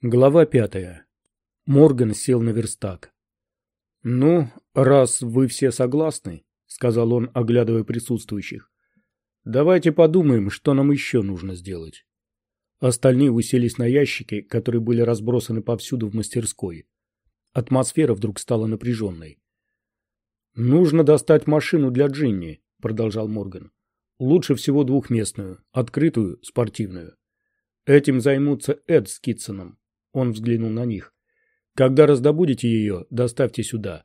Глава пятая. Морган сел на верстак. «Ну, раз вы все согласны», — сказал он, оглядывая присутствующих, — «давайте подумаем, что нам еще нужно сделать». Остальные уселись на ящики, которые были разбросаны повсюду в мастерской. Атмосфера вдруг стала напряженной. «Нужно достать машину для Джинни», — продолжал Морган. «Лучше всего двухместную, открытую, спортивную. Этим займутся Эд с Китсоном. Он взглянул на них. Когда раздобудете ее, доставьте сюда.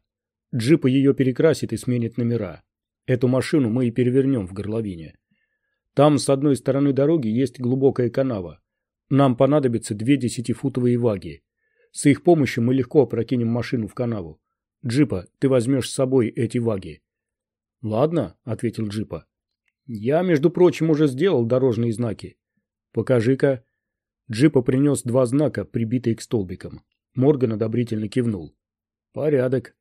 Джип ее перекрасит и сменит номера. Эту машину мы и перевернем в горловине. Там с одной стороны дороги есть глубокая канава. Нам понадобятся две десятифутовые ваги. С их помощью мы легко опрокинем машину в канаву. Джипа, ты возьмешь с собой эти ваги. Ладно, ответил Джипа. Я, между прочим, уже сделал дорожные знаки. Покажи-ка. Джипа принес два знака, прибитые к столбикам. Морган одобрительно кивнул. «Порядок.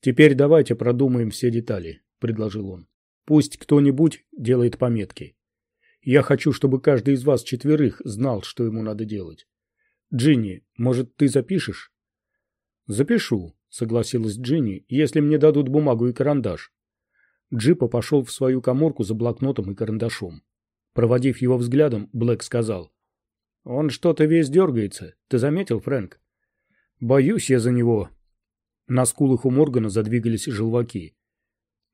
Теперь давайте продумаем все детали», — предложил он. «Пусть кто-нибудь делает пометки. Я хочу, чтобы каждый из вас четверых знал, что ему надо делать. Джинни, может, ты запишешь?» «Запишу», — согласилась Джинни, — «если мне дадут бумагу и карандаш». Джипа пошел в свою коморку за блокнотом и карандашом. Проводив его взглядом, Блэк сказал. Он что-то весь дергается. Ты заметил, Фрэнк? Боюсь я за него. На скулах у Моргана задвигались желваки.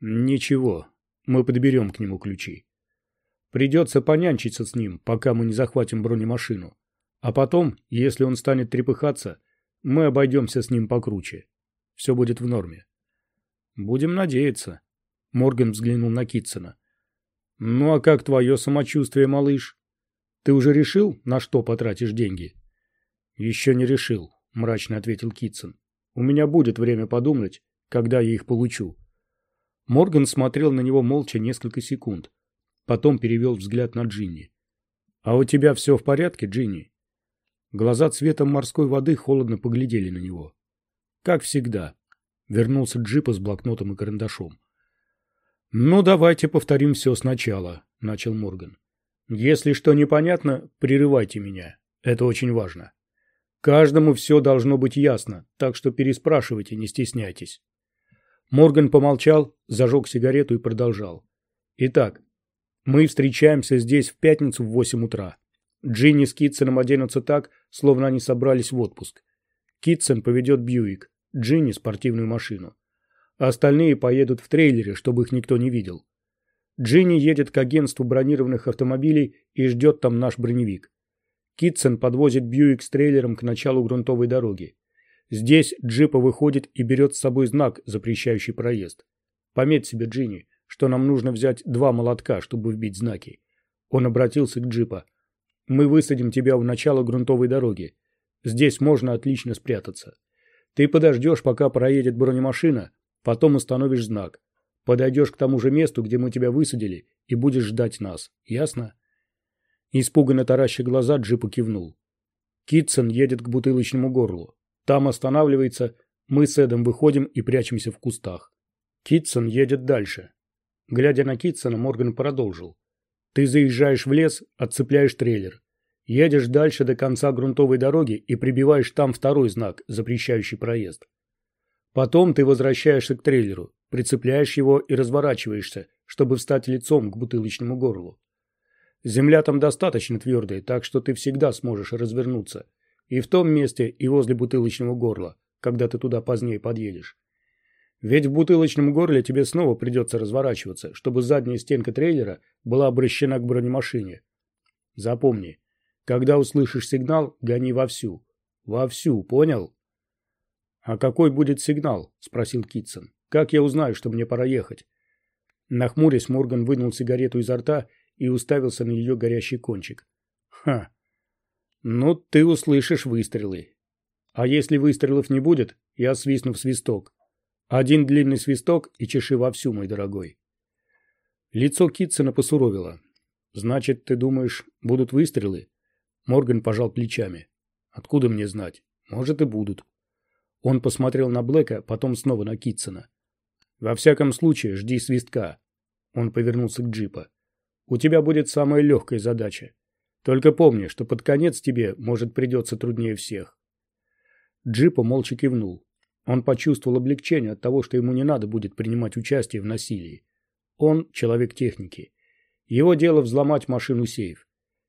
Ничего, мы подберем к нему ключи. Придется понянчиться с ним, пока мы не захватим бронемашину. А потом, если он станет трепыхаться, мы обойдемся с ним покруче. Все будет в норме. Будем надеяться. Морган взглянул на Китсона. Ну а как твое самочувствие, малыш? Ты уже решил, на что потратишь деньги? Еще не решил, мрачно ответил Китсон. У меня будет время подумать, когда я их получу. Морган смотрел на него молча несколько секунд. Потом перевел взгляд на Джинни. «А у тебя все в порядке, Джинни?» Глаза цветом морской воды холодно поглядели на него. «Как всегда». Вернулся Джипа с блокнотом и карандашом. «Ну, давайте повторим все сначала», — начал Морган. Если что непонятно, прерывайте меня. Это очень важно. Каждому все должно быть ясно, так что переспрашивайте, не стесняйтесь. Морган помолчал, зажег сигарету и продолжал. Итак, мы встречаемся здесь в пятницу в 8 утра. Джинни с Китсоном оденутся так, словно они собрались в отпуск. Китсон поведет Бьюик, Джинни – спортивную машину. остальные поедут в трейлере, чтобы их никто не видел. Джинни едет к агентству бронированных автомобилей и ждет там наш броневик. Китсон подвозит Бьюик с трейлером к началу грунтовой дороги. Здесь джипа выходит и берет с собой знак, запрещающий проезд. Пометь себе, Джинни, что нам нужно взять два молотка, чтобы вбить знаки. Он обратился к джипа. Мы высадим тебя у начала грунтовой дороги. Здесь можно отлично спрятаться. Ты подождешь, пока проедет бронемашина, потом установишь знак. Подойдешь к тому же месту, где мы тебя высадили, и будешь ждать нас. Ясно?» Испуганно тараща глаза, Джипа кивнул. Китсон едет к бутылочному горлу. Там останавливается, мы с Эдом выходим и прячемся в кустах. Китсон едет дальше. Глядя на Китсона, Морган продолжил. Ты заезжаешь в лес, отцепляешь трейлер. Едешь дальше до конца грунтовой дороги и прибиваешь там второй знак, запрещающий проезд. Потом ты возвращаешься к трейлеру, прицепляешь его и разворачиваешься, чтобы встать лицом к бутылочному горлу. Земля там достаточно твердая, так что ты всегда сможешь развернуться. И в том месте, и возле бутылочного горла, когда ты туда позднее подъедешь. Ведь в бутылочном горле тебе снова придется разворачиваться, чтобы задняя стенка трейлера была обращена к бронемашине. Запомни, когда услышишь сигнал, гони вовсю. Вовсю, понял? «А какой будет сигнал?» – спросил Китсон. «Как я узнаю, что мне пора ехать?» Нахмурясь, Морган вынул сигарету изо рта и уставился на ее горящий кончик. «Ха! Ну, ты услышишь выстрелы. А если выстрелов не будет, я свистну в свисток. Один длинный свисток и чеши вовсю, мой дорогой». Лицо Китсона посуровило. «Значит, ты думаешь, будут выстрелы?» Морган пожал плечами. «Откуда мне знать? Может, и будут». Он посмотрел на Блэка, потом снова на Китсона. «Во всяком случае, жди свистка». Он повернулся к джипа. «У тебя будет самая легкая задача. Только помни, что под конец тебе, может, придется труднее всех. Джипа молча кивнул. Он почувствовал облегчение от того, что ему не надо будет принимать участие в насилии. Он человек техники. Его дело взломать машину-сейф.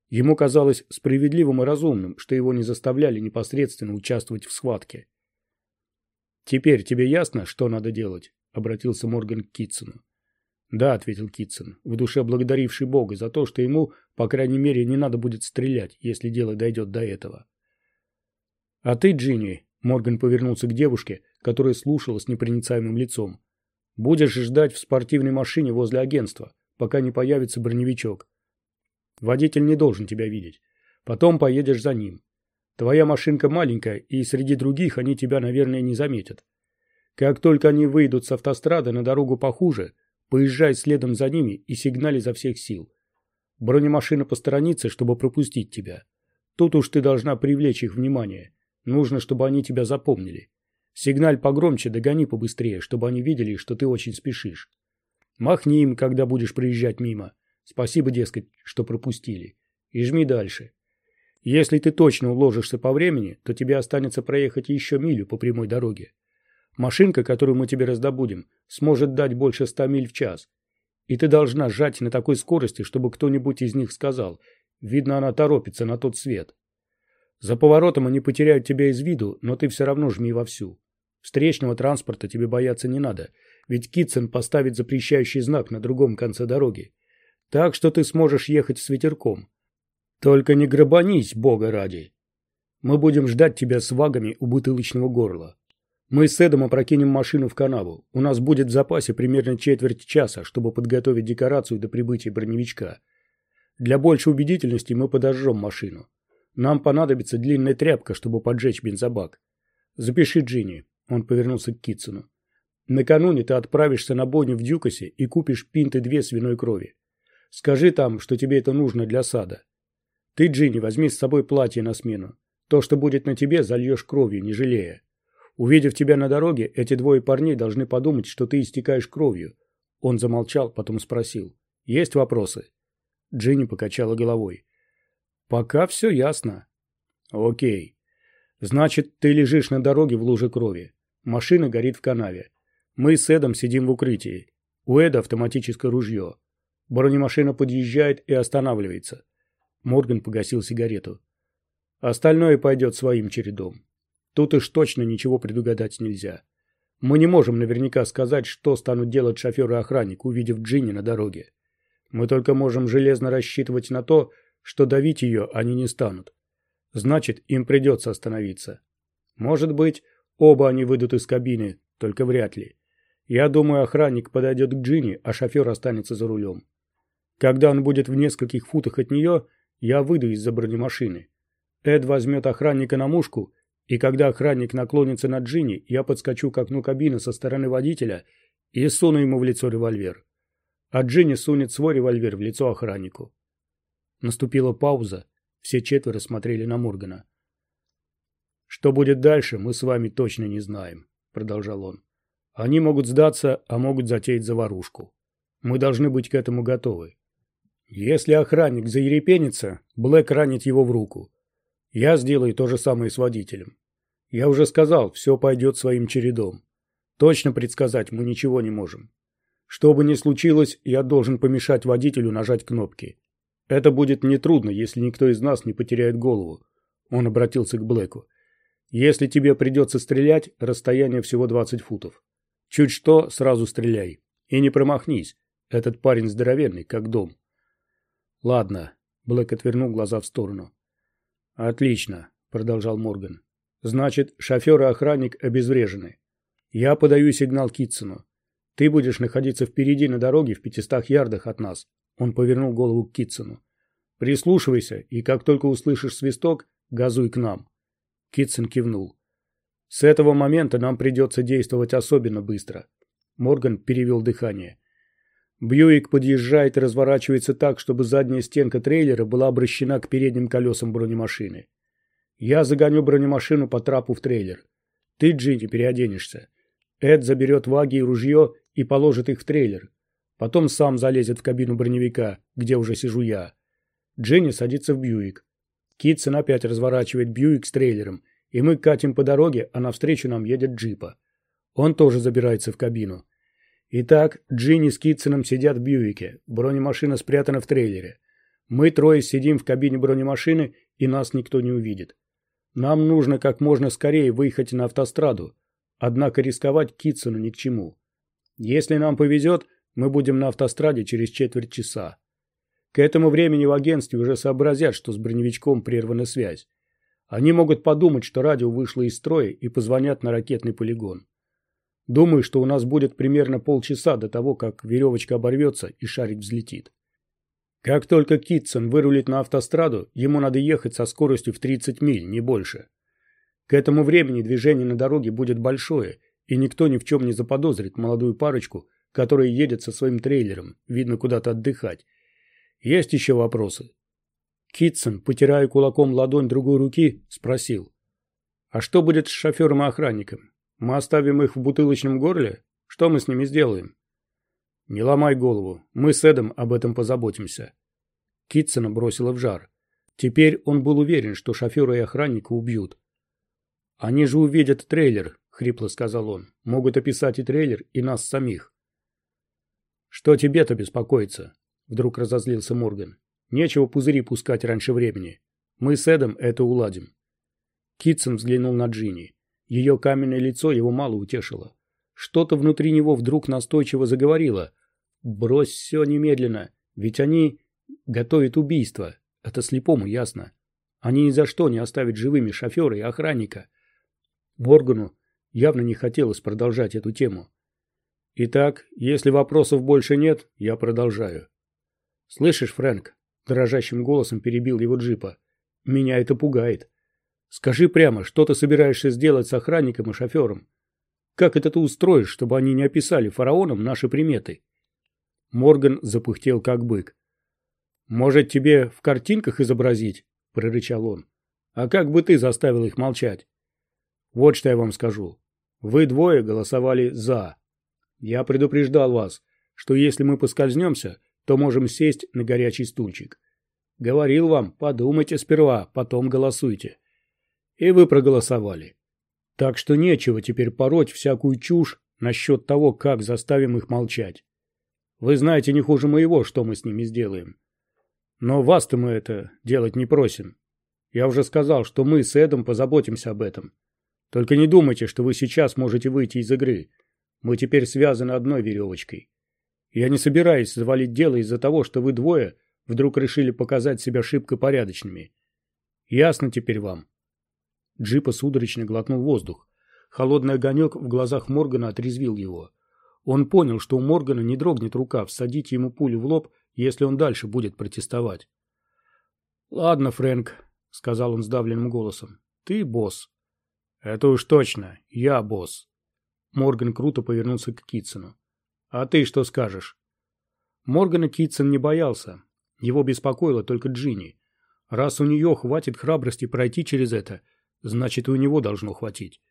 Ему казалось справедливым и разумным, что его не заставляли непосредственно участвовать в схватке. «Теперь тебе ясно, что надо делать?» — обратился Морган к Китсону. «Да», — ответил Китсон, в душе благодаривший Бога за то, что ему, по крайней мере, не надо будет стрелять, если дело дойдет до этого. «А ты, Джинни», — Морган повернулся к девушке, которая слушала с непроницаемым лицом, — «будешь ждать в спортивной машине возле агентства, пока не появится броневичок. Водитель не должен тебя видеть. Потом поедешь за ним. Твоя машинка маленькая, и среди других они тебя, наверное, не заметят. Как только они выйдут с автострады на дорогу похуже, поезжай следом за ними и сигнали за всех сил. Бронемашина посторонится, чтобы пропустить тебя. Тут уж ты должна привлечь их внимание. Нужно, чтобы они тебя запомнили. Сигналь погромче, догони побыстрее, чтобы они видели, что ты очень спешишь. Махни им, когда будешь проезжать мимо. Спасибо, дескать, что пропустили. И жми дальше. Если ты точно уложишься по времени, то тебе останется проехать еще милю по прямой дороге. Машинка, которую мы тебе раздобудем, сможет дать больше ста миль в час. И ты должна сжать на такой скорости, чтобы кто-нибудь из них сказал. Видно, она торопится на тот свет. За поворотом они потеряют тебя из виду, но ты все равно жми вовсю. Встречного транспорта тебе бояться не надо, ведь Китсон поставит запрещающий знак на другом конце дороги. Так что ты сможешь ехать с ветерком. Только не грабанись, бога ради. Мы будем ждать тебя с вагами у бутылочного горла. Мы с Эдом опрокинем машину в канаву. У нас будет в запасе примерно четверть часа, чтобы подготовить декорацию до прибытия броневичка. Для большей убедительности мы подожжем машину. Нам понадобится длинная тряпка, чтобы поджечь бензобак. Запиши Джинни. Он повернулся к Китсону. Накануне ты отправишься на бойню в Дюкасе и купишь пинты две свиной крови. Скажи там, что тебе это нужно для сада. Ты, Джинни, возьми с собой платье на смену. То, что будет на тебе, зальешь кровью, не жалея. Увидев тебя на дороге, эти двое парней должны подумать, что ты истекаешь кровью. Он замолчал, потом спросил. Есть вопросы? Джинни покачала головой. Пока все ясно. Окей. Значит, ты лежишь на дороге в луже крови. Машина горит в канаве. Мы с Эдом сидим в укрытии. У Эда автоматическое ружье. Бронемашина подъезжает и останавливается. Морган погасил сигарету. Остальное пойдет своим чередом. Тут уж точно ничего предугадать нельзя. Мы не можем наверняка сказать, что станут делать шофер и охранник, увидев Джинни на дороге. Мы только можем железно рассчитывать на то, что давить ее они не станут. Значит, им придется остановиться. Может быть, оба они выйдут из кабины, только вряд ли. Я думаю, охранник подойдет к Джинни, а шофер останется за рулем. Когда он будет в нескольких футах от нее, я выйду из-за бронемашины. Эд возьмет охранника на мушку, и когда охранник наклонится над Джинни, я подскочу к окну кабины со стороны водителя и суну ему в лицо револьвер. А Джинни сунет свой револьвер в лицо охраннику. Наступила пауза. Все четверо смотрели на Моргана. «Что будет дальше, мы с вами точно не знаем», — продолжал он. «Они могут сдаться, а могут затеять заварушку. Мы должны быть к этому готовы. Если охранник заерепенится, Блэк ранит его в руку. Я сделаю то же самое с водителем. Я уже сказал, все пойдет своим чередом. Точно предсказать мы ничего не можем. Что бы ни случилось, я должен помешать водителю нажать кнопки. Это будет нетрудно, если никто из нас не потеряет голову. Он обратился к Блэку. Если тебе придется стрелять, расстояние всего 20 футов. Чуть что, сразу стреляй. И не промахнись. Этот парень здоровенный, как дом. «Ладно», — Блэк отвернул глаза в сторону. «Отлично», — продолжал Морган. «Значит, шофер и охранник обезврежены. Я подаю сигнал Китсону. Ты будешь находиться впереди на дороге в пятистах ярдах от нас». Он повернул голову к Китсону. «Прислушивайся, и как только услышишь свисток, газуй к нам». Китсон кивнул. «С этого момента нам придется действовать особенно быстро». Морган перевел дыхание. Бьюик подъезжает и разворачивается так, чтобы задняя стенка трейлера была обращена к передним колесам бронемашины. Я загоню бронемашину по трапу в трейлер. Ты, Джинни, переоденешься. Эд заберет ваги и ружье и положит их в трейлер. Потом сам залезет в кабину броневика, где уже сижу я. Дженни садится в Бьюик. Китсон опять разворачивает Бьюик с трейлером, и мы катим по дороге, а навстречу нам едет джипа. Он тоже забирается в кабину. Итак, Джинни с Китсоном сидят в Бьюике, бронемашина спрятана в трейлере. Мы трое сидим в кабине бронемашины, и нас никто не увидит. Нам нужно как можно скорее выехать на автостраду, однако рисковать Китсону ни к чему. Если нам повезет, мы будем на автостраде через четверть часа. К этому времени в агентстве уже сообразят, что с броневичком прервана связь. Они могут подумать, что радио вышло из строя и позвонят на ракетный полигон. Думаю, что у нас будет примерно полчаса до того, как веревочка оборвется и шарик взлетит. Как только Китсон вырулит на автостраду, ему надо ехать со скоростью в 30 миль, не больше. К этому времени движение на дороге будет большое, и никто ни в чем не заподозрит молодую парочку, которая едет со своим трейлером, видно, куда-то отдыхать. Есть еще вопросы? Китсон, потирая кулаком ладонь другой руки, спросил. А что будет с шофером и охранником? Мы оставим их в бутылочном горле? Что мы с ними сделаем? Не ломай голову, мы с Эдом об этом позаботимся. Китсона бросила в жар. Теперь он был уверен, что шофера и охранника убьют. Они же увидят трейлер, хрипло сказал он. Могут описать и трейлер, и нас самих. Что тебе-то беспокоиться? Вдруг разозлился Морган. Нечего пузыри пускать раньше времени. Мы с Эдом это уладим. Китсон взглянул на Джинни. Ее каменное лицо его мало утешило. Что-то внутри него вдруг настойчиво заговорило. «Брось все немедленно, ведь они готовят убийство. Это слепому ясно. Они ни за что не оставят живыми шофера и охранника». Моргану явно не хотелось продолжать эту тему. «Итак, если вопросов больше нет, я продолжаю». «Слышишь, Фрэнк?» – дрожащим голосом перебил его джипа. «Меня это пугает. Скажи прямо, что ты собираешься сделать с охранником и шофером? Как это ты устроишь, чтобы они не описали фараонам наши приметы? Морган запыхтел как бык. Может, тебе в картинках изобразить? прорычал он. А как бы ты заставил их молчать? Вот что я вам скажу. Вы двое голосовали за. Я предупреждал вас, что если мы поскользнемся, то можем сесть на горячий стульчик. Говорил вам, подумайте сперва, потом голосуйте. И вы проголосовали. Так что нечего теперь пороть всякую чушь насчет того, как заставим их молчать. Вы знаете не хуже моего, что мы с ними сделаем. Но вас-то мы это делать не просим. Я уже сказал, что мы с Эдом позаботимся об этом. Только не думайте, что вы сейчас можете выйти из игры. Мы теперь связаны одной веревочкой. Я не собираюсь завалить дело из-за того, что вы двое вдруг решили показать себя шибко порядочными. Ясно теперь вам? Джипа судорожно глотнул воздух. Холодный огонек в глазах Моргана отрезвил его. Он понял, что у Моргана не дрогнет рука всадить ему пулю в лоб, если он дальше будет протестовать. «Ладно, Фрэнк», — сказал он сдавленным голосом, — «ты босс». «Это уж точно, я босс». Морган круто повернулся к Китсону. «А ты что скажешь?» Моргана Китсон не боялся. Его беспокоила только Джинни. Раз у нее хватит храбрости пройти через это, Значит, и у него должно хватить.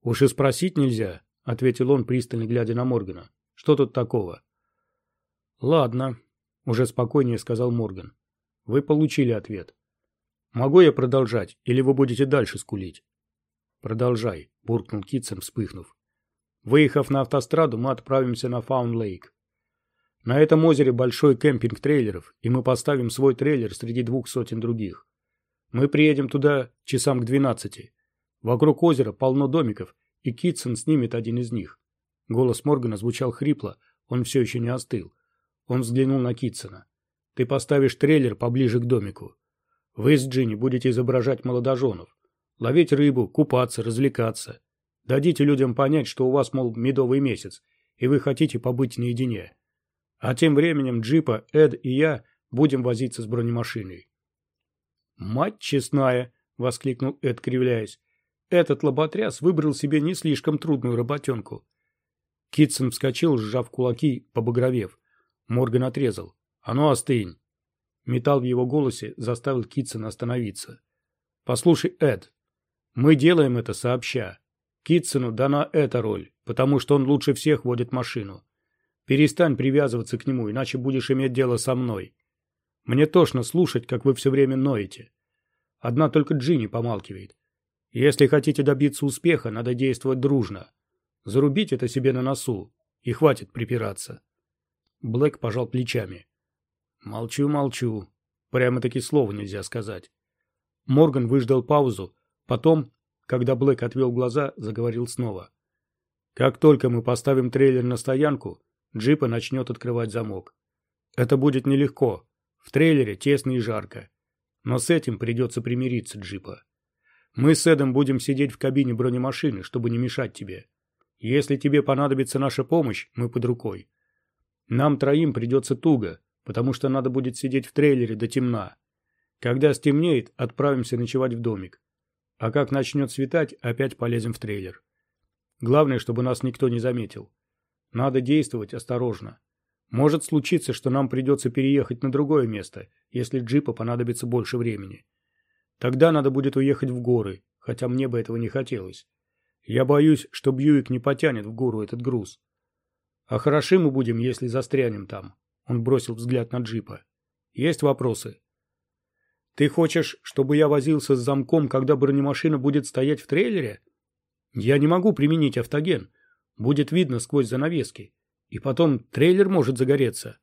Уж и спросить нельзя, ответил он, пристально глядя на Моргана. Что тут такого? Ладно, уже спокойнее сказал Морган. Вы получили ответ. Могу я продолжать, или вы будете дальше скулить? Продолжай, буркнул Китсон, вспыхнув. Выехав на автостраду, мы отправимся на Фаун-Лейк. На этом озере большой кемпинг трейлеров, и мы поставим свой трейлер среди двух сотен других. Мы приедем туда часам к двенадцати. Вокруг озера полно домиков, и Китсон снимет один из них. Голос Моргана звучал хрипло, он все еще не остыл. Он взглянул на Китсона. «Ты поставишь трейлер поближе к домику. Вы с Джинни будете изображать молодоженов. Ловить рыбу, купаться, развлекаться. Дадите людям понять, что у вас, мол, медовый месяц, и вы хотите побыть наедине. А тем временем Джипа, Эд и я будем возиться с бронемашиной. «Мать честная!» — воскликнул Эд, кривляясь. «Этот лоботряс выбрал себе не слишком трудную работенку». Китсон вскочил, сжав кулаки, побагровев. Морган отрезал. «А ну, остынь!» Металл в его голосе заставил Китсона остановиться. «Послушай, Эд, мы делаем это сообща. Китсону дана эта роль, потому что он лучше всех водит машину. Перестань привязываться к нему, иначе будешь иметь дело со мной. Мне тошно слушать, как вы все время ноете. Одна только Джинни помалкивает. Если хотите добиться успеха, надо действовать дружно. Зарубить это себе на носу, и хватит припираться. Блэк пожал плечами. Молчу, молчу. Прямо-таки слова нельзя сказать. Морган выждал паузу, потом, когда Блэк отвел глаза, заговорил снова. Как только мы поставим трейлер на стоянку, джипа начнет открывать замок. Это будет нелегко. В трейлере тесно и жарко. Но с этим придется примириться, джипа. Мы с Эдом будем сидеть в кабине бронемашины, чтобы не мешать тебе. Если тебе понадобится наша помощь, мы под рукой. Нам троим придется туго, потому что надо будет сидеть в трейлере до темна. Когда стемнеет, отправимся ночевать в домик. А как начнет светать, опять полезем в трейлер. Главное, чтобы нас никто не заметил. Надо действовать осторожно. Может случиться, что нам придется переехать на другое место, если джипа понадобится больше времени. Тогда надо будет уехать в горы, хотя мне бы этого не хотелось. Я боюсь, что Бьюик не потянет в гору этот груз. А хороши мы будем, если застрянем там. Он бросил взгляд на джипа. Есть вопросы? Ты хочешь, чтобы я возился с замком, когда бронемашина будет стоять в трейлере? Я не могу применить автоген. Будет видно сквозь занавески. И потом трейлер может загореться.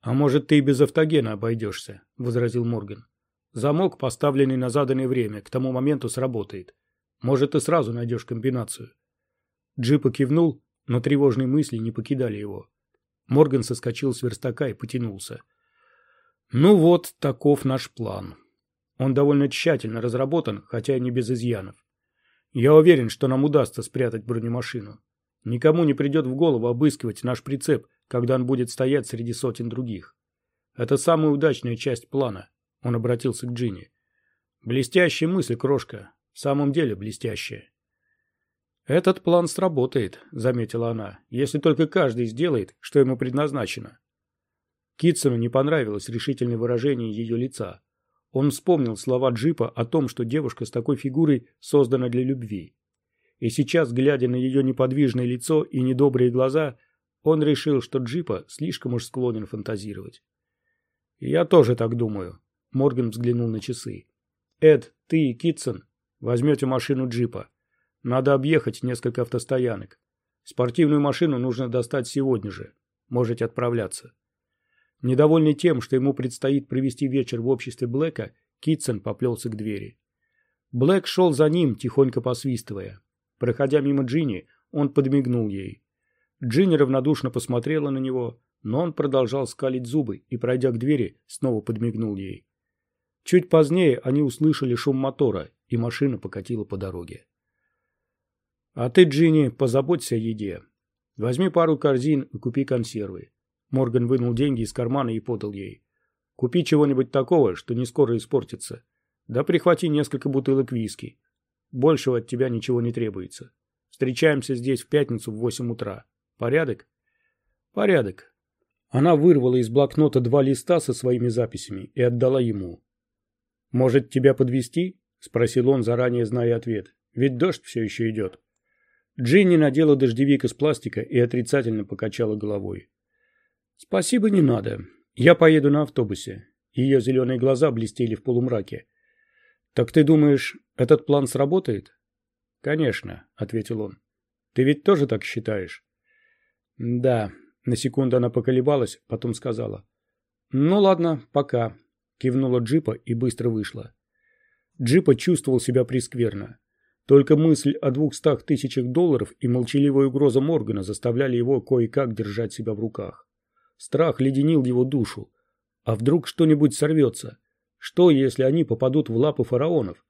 А может, ты и без автогена обойдешься, возразил Морган. Замок, поставленный на заданное время, к тому моменту сработает. Может, ты сразу найдешь комбинацию. Джипа кивнул, но тревожные мысли не покидали его. Морган соскочил с верстака и потянулся. Ну вот, таков наш план. Он довольно тщательно разработан, хотя и не без изъянов. Я уверен, что нам удастся спрятать бронемашину. Никому не придет в голову обыскивать наш прицеп, когда он будет стоять среди сотен других. Это самая удачная часть плана. Он обратился к Джинни. Блестящая мысль, крошка. В самом деле блестящая. Этот план сработает, заметила она, если только каждый сделает, что ему предназначено. Китсону не понравилось решительное выражение ее лица. Он вспомнил слова Джипа о том, что девушка с такой фигурой создана для любви. И сейчас, глядя на ее неподвижное лицо и недобрые глаза, он решил, что Джипа слишком уж склонен фантазировать. «Я тоже так думаю», — Морган взглянул на часы. «Эд, ты и Китсон возьмете машину Джипа. Надо объехать несколько автостоянок. Спортивную машину нужно достать сегодня же. Можете отправляться». Недовольный тем, что ему предстоит провести вечер в обществе Блэка, Китсон поплелся к двери. Блэк шел за ним, тихонько посвистывая. Проходя мимо Джинни, он подмигнул ей. Джинни равнодушно посмотрела на него, но он продолжал скалить зубы и, пройдя к двери, снова подмигнул ей. Чуть позднее они услышали шум мотора, и машина покатила по дороге. «А ты, Джинни, позаботься о еде. Возьми пару корзин и купи консервы. Морган вынул деньги из кармана и подал ей. «Купи чего-нибудь такого, что не скоро испортится. Да прихвати несколько бутылок виски. Большего от тебя ничего не требуется. Встречаемся здесь в пятницу в восемь утра. Порядок?» «Порядок». Она вырвала из блокнота два листа со своими записями и отдала ему. «Может, тебя подвести? спросил он, заранее зная ответ. «Ведь дождь все еще идет». Джинни надела дождевик из пластика и отрицательно покачала головой. «Спасибо, не надо. Я поеду на автобусе». Ее зеленые глаза блестели в полумраке. «Так ты думаешь, этот план сработает?» «Конечно», — ответил он. «Ты ведь тоже так считаешь?» «Да». На секунду она поколебалась, потом сказала. «Ну ладно, пока», — кивнула Джипа и быстро вышла. Джипа чувствовал себя прискверно. Только мысль о двухстах тысячах долларов и молчаливая угроза Моргана заставляли его кое-как держать себя в руках. Страх леденил его душу. А вдруг что-нибудь сорвется? Что, если они попадут в лапы фараонов?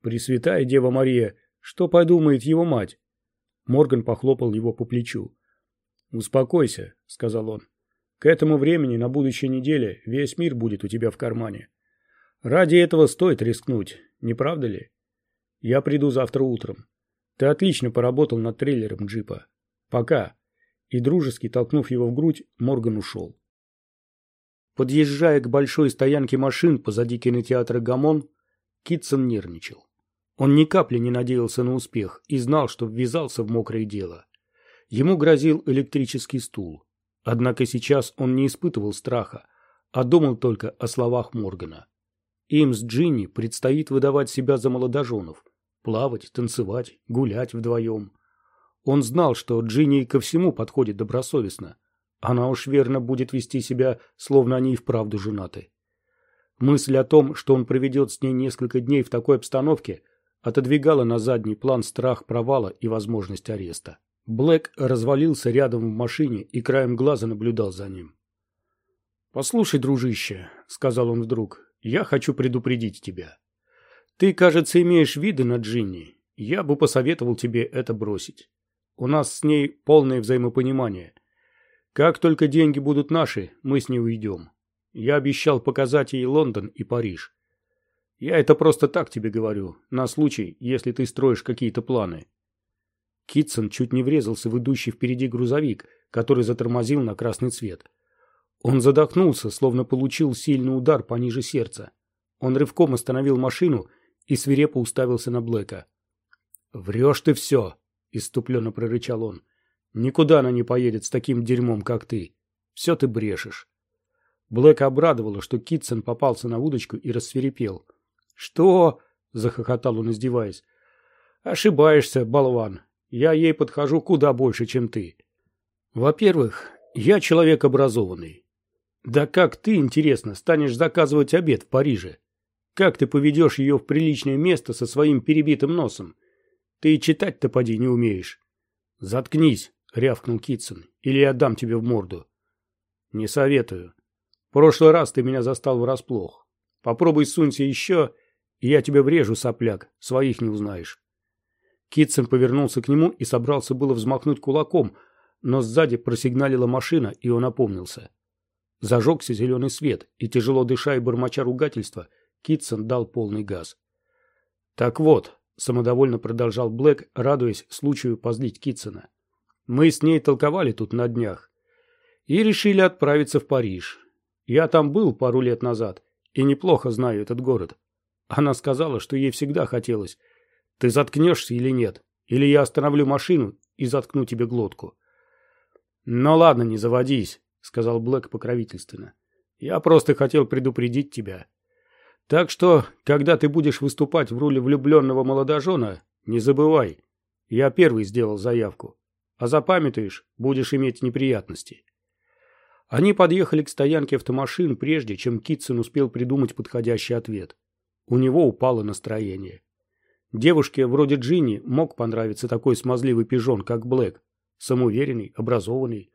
Пресвятая Дева Мария, что подумает его мать? Морган похлопал его по плечу. «Успокойся», — сказал он. «К этому времени на будущей неделе весь мир будет у тебя в кармане. Ради этого стоит рискнуть, не правда ли? Я приду завтра утром. Ты отлично поработал над трейлером джипа. Пока» и, дружески толкнув его в грудь, Морган ушел. Подъезжая к большой стоянке машин позади кинотеатра «Гамон», Китсон нервничал. Он ни капли не надеялся на успех и знал, что ввязался в мокрое дело. Ему грозил электрический стул. Однако сейчас он не испытывал страха, а думал только о словах Моргана. Им с Джинни предстоит выдавать себя за молодоженов, плавать, танцевать, гулять вдвоем. Он знал, что Джинни ко всему подходит добросовестно. Она уж верно будет вести себя, словно они и вправду женаты. Мысль о том, что он проведет с ней несколько дней в такой обстановке, отодвигала на задний план страх провала и возможность ареста. Блэк развалился рядом в машине и краем глаза наблюдал за ним. «Послушай, дружище», — сказал он вдруг, — «я хочу предупредить тебя. Ты, кажется, имеешь виды на Джинни. Я бы посоветовал тебе это бросить. У нас с ней полное взаимопонимание. Как только деньги будут наши, мы с ней уйдем. Я обещал показать ей Лондон и Париж. Я это просто так тебе говорю, на случай, если ты строишь какие-то планы. Китсон чуть не врезался в идущий впереди грузовик, который затормозил на красный цвет. Он задохнулся, словно получил сильный удар пониже сердца. Он рывком остановил машину и свирепо уставился на Блэка. «Врешь ты все!» — иступленно прорычал он. «Никуда она не поедет с таким дерьмом, как ты. Все ты брешешь». Блэка обрадовало, что Китсон попался на удочку и рассверепел. «Что?» — захохотал он, издеваясь. «Ошибаешься, болван. Я ей подхожу куда больше, чем ты. Во-первых, я человек образованный. Да как ты, интересно, станешь заказывать обед в Париже? Как ты поведешь ее в приличное место со своим перебитым носом? Ты читать-то поди не умеешь. Заткнись, рявкнул Китсон, или я дам тебе в морду. Не советую. В прошлый раз ты меня застал врасплох. Попробуй сунься еще, и я тебе врежу, сопляк, своих не узнаешь. Китсон повернулся к нему и собрался было взмахнуть кулаком, но сзади просигналила машина, и он опомнился. Зажегся зеленый свет, и, тяжело дыша и бормоча ругательства, Китсон дал полный газ. «Так вот», — самодовольно продолжал Блэк, радуясь случаю позлить Китсона, «мы с ней толковали тут на днях и решили отправиться в Париж. Я там был пару лет назад и неплохо знаю этот город. Она сказала, что ей всегда хотелось. Ты заткнешься или нет? Или я остановлю машину и заткну тебе глотку?» «Ну ладно, не заводись», — сказал Блэк покровительственно. «Я просто хотел предупредить тебя. Так что, когда ты будешь выступать в роли влюбленного молодожена, не забывай, я первый сделал заявку. А запамятуешь, будешь иметь неприятности». Они подъехали к стоянке автомашин, прежде чем Китсон успел придумать подходящий ответ. У него упало настроение. Девушке вроде Джинни мог понравиться такой смазливый пижон, как Блэк. Самоуверенный, образованный.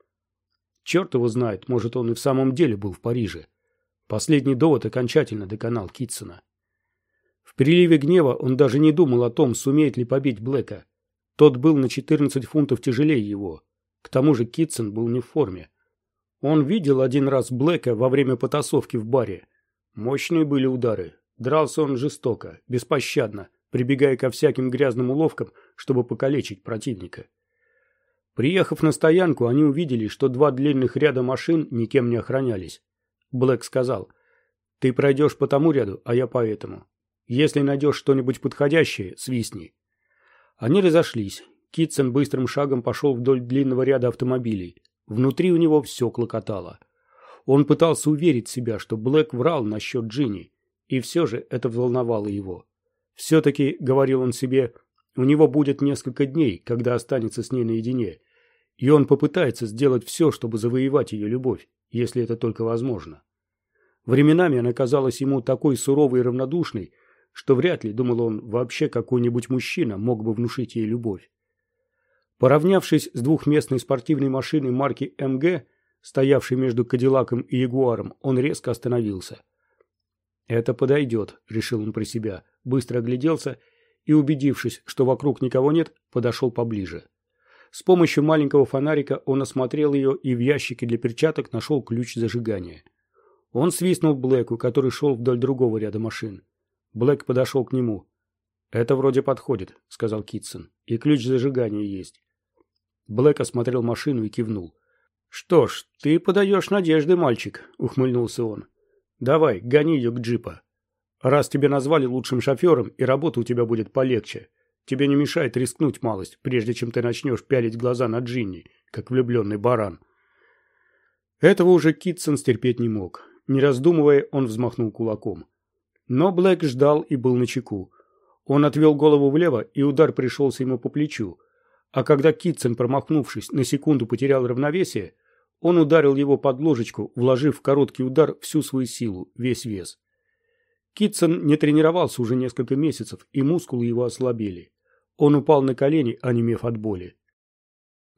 Черт его знает, может, он и в самом деле был в Париже. Последний довод окончательно доконал Китсона. В приливе гнева он даже не думал о том, сумеет ли побить Блэка. Тот был на 14 фунтов тяжелее его. К тому же Китсон был не в форме. Он видел один раз Блэка во время потасовки в баре. Мощные были удары. Дрался он жестоко, беспощадно, прибегая ко всяким грязным уловкам, чтобы покалечить противника. Приехав на стоянку, они увидели, что два длинных ряда машин никем не охранялись. Блэк сказал, «Ты пройдешь по тому ряду, а я по этому. Если найдешь что-нибудь подходящее, свистни». Они разошлись. Китсон быстрым шагом пошел вдоль длинного ряда автомобилей. Внутри у него все клокотало. Он пытался уверить себя, что Блэк врал насчет Джинни, и все же это взволновало его. Все-таки, говорил он себе, у него будет несколько дней, когда останется с ней наедине, и он попытается сделать все, чтобы завоевать ее любовь, если это только возможно. Временами она казалась ему такой суровой и равнодушной, что вряд ли, думал он, вообще какой-нибудь мужчина мог бы внушить ей любовь. Поравнявшись с двухместной спортивной машиной марки МГ, стоявшей между Кадиллаком и Ягуаром, он резко остановился. «Это подойдет», — решил он про себя, быстро огляделся и, убедившись, что вокруг никого нет, подошел поближе. С помощью маленького фонарика он осмотрел ее и в ящике для перчаток нашел ключ зажигания. Он свистнул Блэку, который шел вдоль другого ряда машин. Блэк подошел к нему. «Это вроде подходит», — сказал Китсон. «И ключ зажигания есть». Блэк осмотрел машину и кивнул. «Что ж, ты подаешь надежды, мальчик», — ухмыльнулся он. «Давай, гони ее к джипа. Раз тебя назвали лучшим шофером, и работа у тебя будет полегче, тебе не мешает рискнуть малость, прежде чем ты начнешь пялить глаза на Джинни, как влюбленный баран. Этого уже Китсон стерпеть не мог. Не раздумывая, он взмахнул кулаком. Но Блэк ждал и был начеку. Он отвел голову влево, и удар пришелся ему по плечу. А когда Китсон, промахнувшись, на секунду потерял равновесие, он ударил его под ложечку, вложив в короткий удар всю свою силу, весь вес. Китсон не тренировался уже несколько месяцев, и мускулы его ослабели. Он упал на колени, онемев от боли.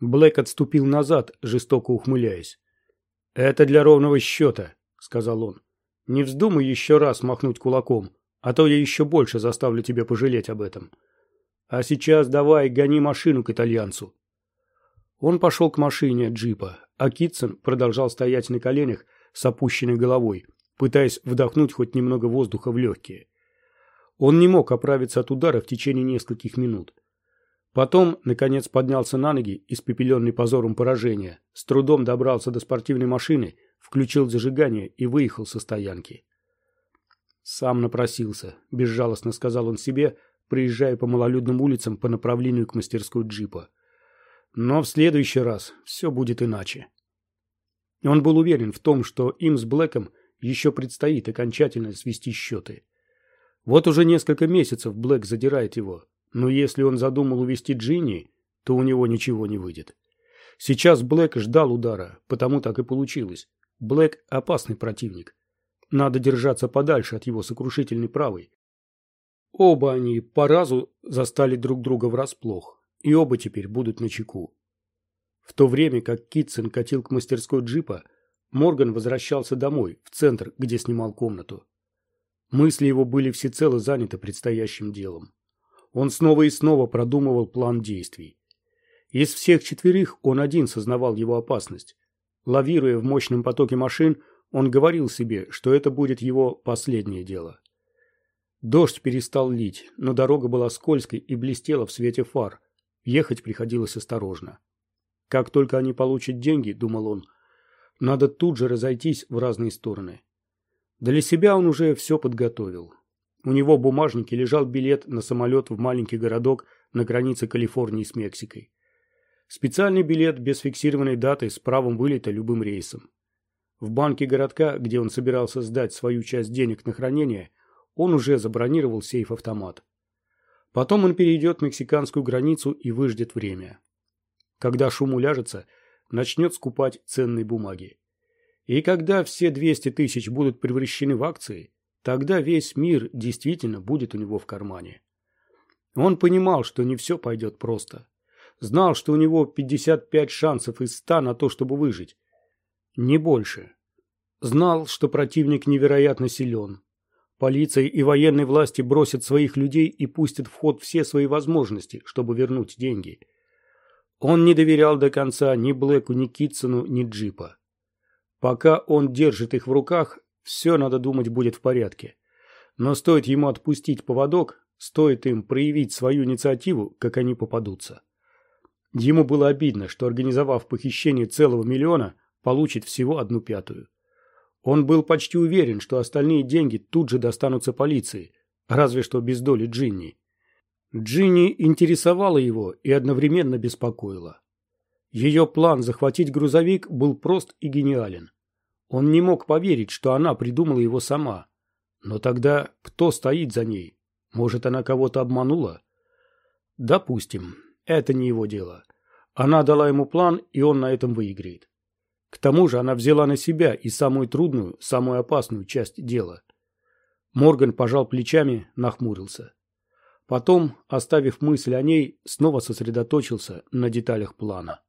Блэк отступил назад, жестоко ухмыляясь. «Это для ровного счета», — сказал он. «Не вздумай еще раз махнуть кулаком, а то я еще больше заставлю тебя пожалеть об этом. А сейчас давай гони машину к итальянцу». Он пошел к машине джипа, а Китсон продолжал стоять на коленях с опущенной головой, пытаясь вдохнуть хоть немного воздуха в легкие. Он не мог оправиться от удара в течение нескольких минут. Потом, наконец, поднялся на ноги, испепеленный позором поражения, с трудом добрался до спортивной машины, включил зажигание и выехал со стоянки. «Сам напросился», – безжалостно сказал он себе, приезжая по малолюдным улицам по направлению к мастерской джипа. «Но в следующий раз все будет иначе». Он был уверен в том, что им с Блэком еще предстоит окончательно свести счеты. Вот уже несколько месяцев Блэк задирает его, но если он задумал увести Джинни, то у него ничего не выйдет. Сейчас Блэк ждал удара, потому так и получилось. Блэк – опасный противник. Надо держаться подальше от его сокрушительной правой. Оба они по разу застали друг друга врасплох, и оба теперь будут на чеку. В то время как Китсон катил к мастерской джипа, Морган возвращался домой, в центр, где снимал комнату. Мысли его были всецело заняты предстоящим делом. Он снова и снова продумывал план действий. Из всех четверых он один сознавал его опасность. Лавируя в мощном потоке машин, он говорил себе, что это будет его последнее дело. Дождь перестал лить, но дорога была скользкой и блестела в свете фар. Ехать приходилось осторожно. Как только они получат деньги, думал он, надо тут же разойтись в разные стороны. Для себя он уже все подготовил. У него в бумажнике лежал билет на самолет в маленький городок на границе Калифорнии с Мексикой. Специальный билет без фиксированной даты с правом вылета любым рейсом. В банке городка, где он собирался сдать свою часть денег на хранение, он уже забронировал сейф-автомат. Потом он перейдет мексиканскую границу и выждет время. Когда шум уляжется, начнет скупать ценные бумаги. И когда все 200 тысяч будут превращены в акции, Тогда весь мир действительно будет у него в кармане. Он понимал, что не все пойдет просто. Знал, что у него 55 шансов из 100 на то, чтобы выжить. Не больше. Знал, что противник невероятно силен. Полиция и военные власти бросят своих людей и пустят в ход все свои возможности, чтобы вернуть деньги. Он не доверял до конца ни Блэку, ни Китсону, ни Джипа. Пока он держит их в руках, все, надо думать, будет в порядке. Но стоит ему отпустить поводок, стоит им проявить свою инициативу, как они попадутся. Ему было обидно, что, организовав похищение целого миллиона, получит всего одну пятую. Он был почти уверен, что остальные деньги тут же достанутся полиции, разве что без доли Джинни. Джинни интересовала его и одновременно беспокоила. Ее план захватить грузовик был прост и гениален. Он не мог поверить, что она придумала его сама. Но тогда кто стоит за ней? Может, она кого-то обманула? Допустим, это не его дело. Она дала ему план, и он на этом выиграет. К тому же она взяла на себя и самую трудную, самую опасную часть дела. Морган пожал плечами, нахмурился. Потом, оставив мысль о ней, снова сосредоточился на деталях плана.